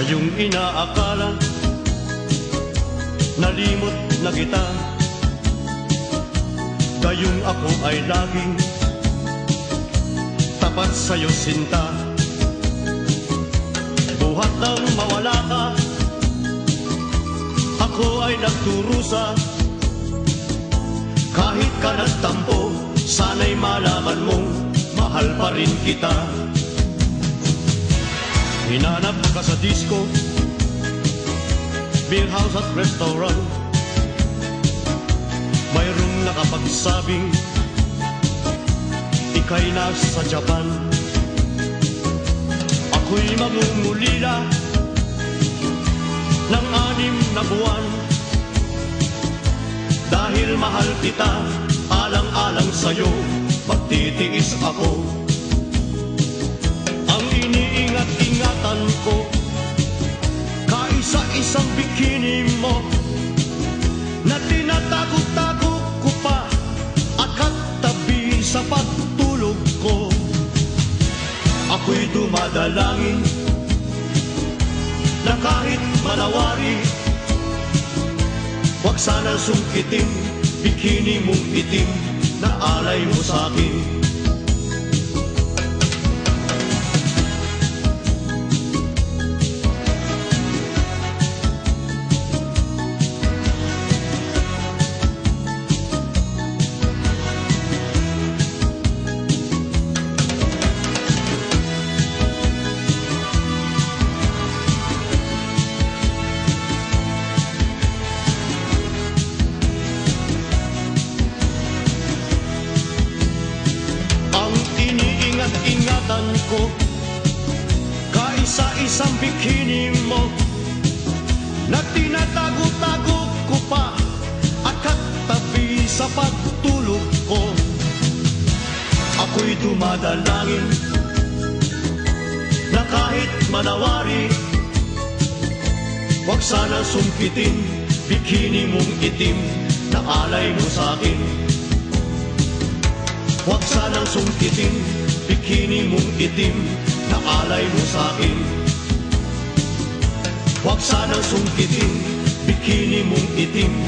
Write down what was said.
iyong inaakala Nalimot na kita. Gayong ako ay laging Tapat sa'yo sinta. Buhat nang mawala ka Ako ay nagturusa. Kahit ka nagtampo Sana'y malaman mong Mahal pa rin kita Hinanap ka sa disco Beer house at restaurant. Mayroong nakapagsabing Ika'y nasa Japan. Ako'y mangungulila Ng anim na buwan. Dahil mahal kita Alang-alang sa'yo Magtitiis ako iniingat-ingatan ko Kaisa-isang bikini mo Na tinatago-tago ko pa At katabi sa pagtulog ko? Ako'y dumadalangin Na kahit manawari Huwag sana sungkitin Bikini mong itim Na alay mo sa'kin. Ang Kaisa-isang bikini mo. Na tinatago-tago ko pa At katabi sa pagtulog ko. Ako'y dumadalangin Na kahit manawari Huwag sana sungkitin Bikini mong itim Na alay mo sa'kin Huwag sanang sungkitin Bikini mong itim Na alay mo sa'kin Huwag sanang sungkitin Bikini mong itim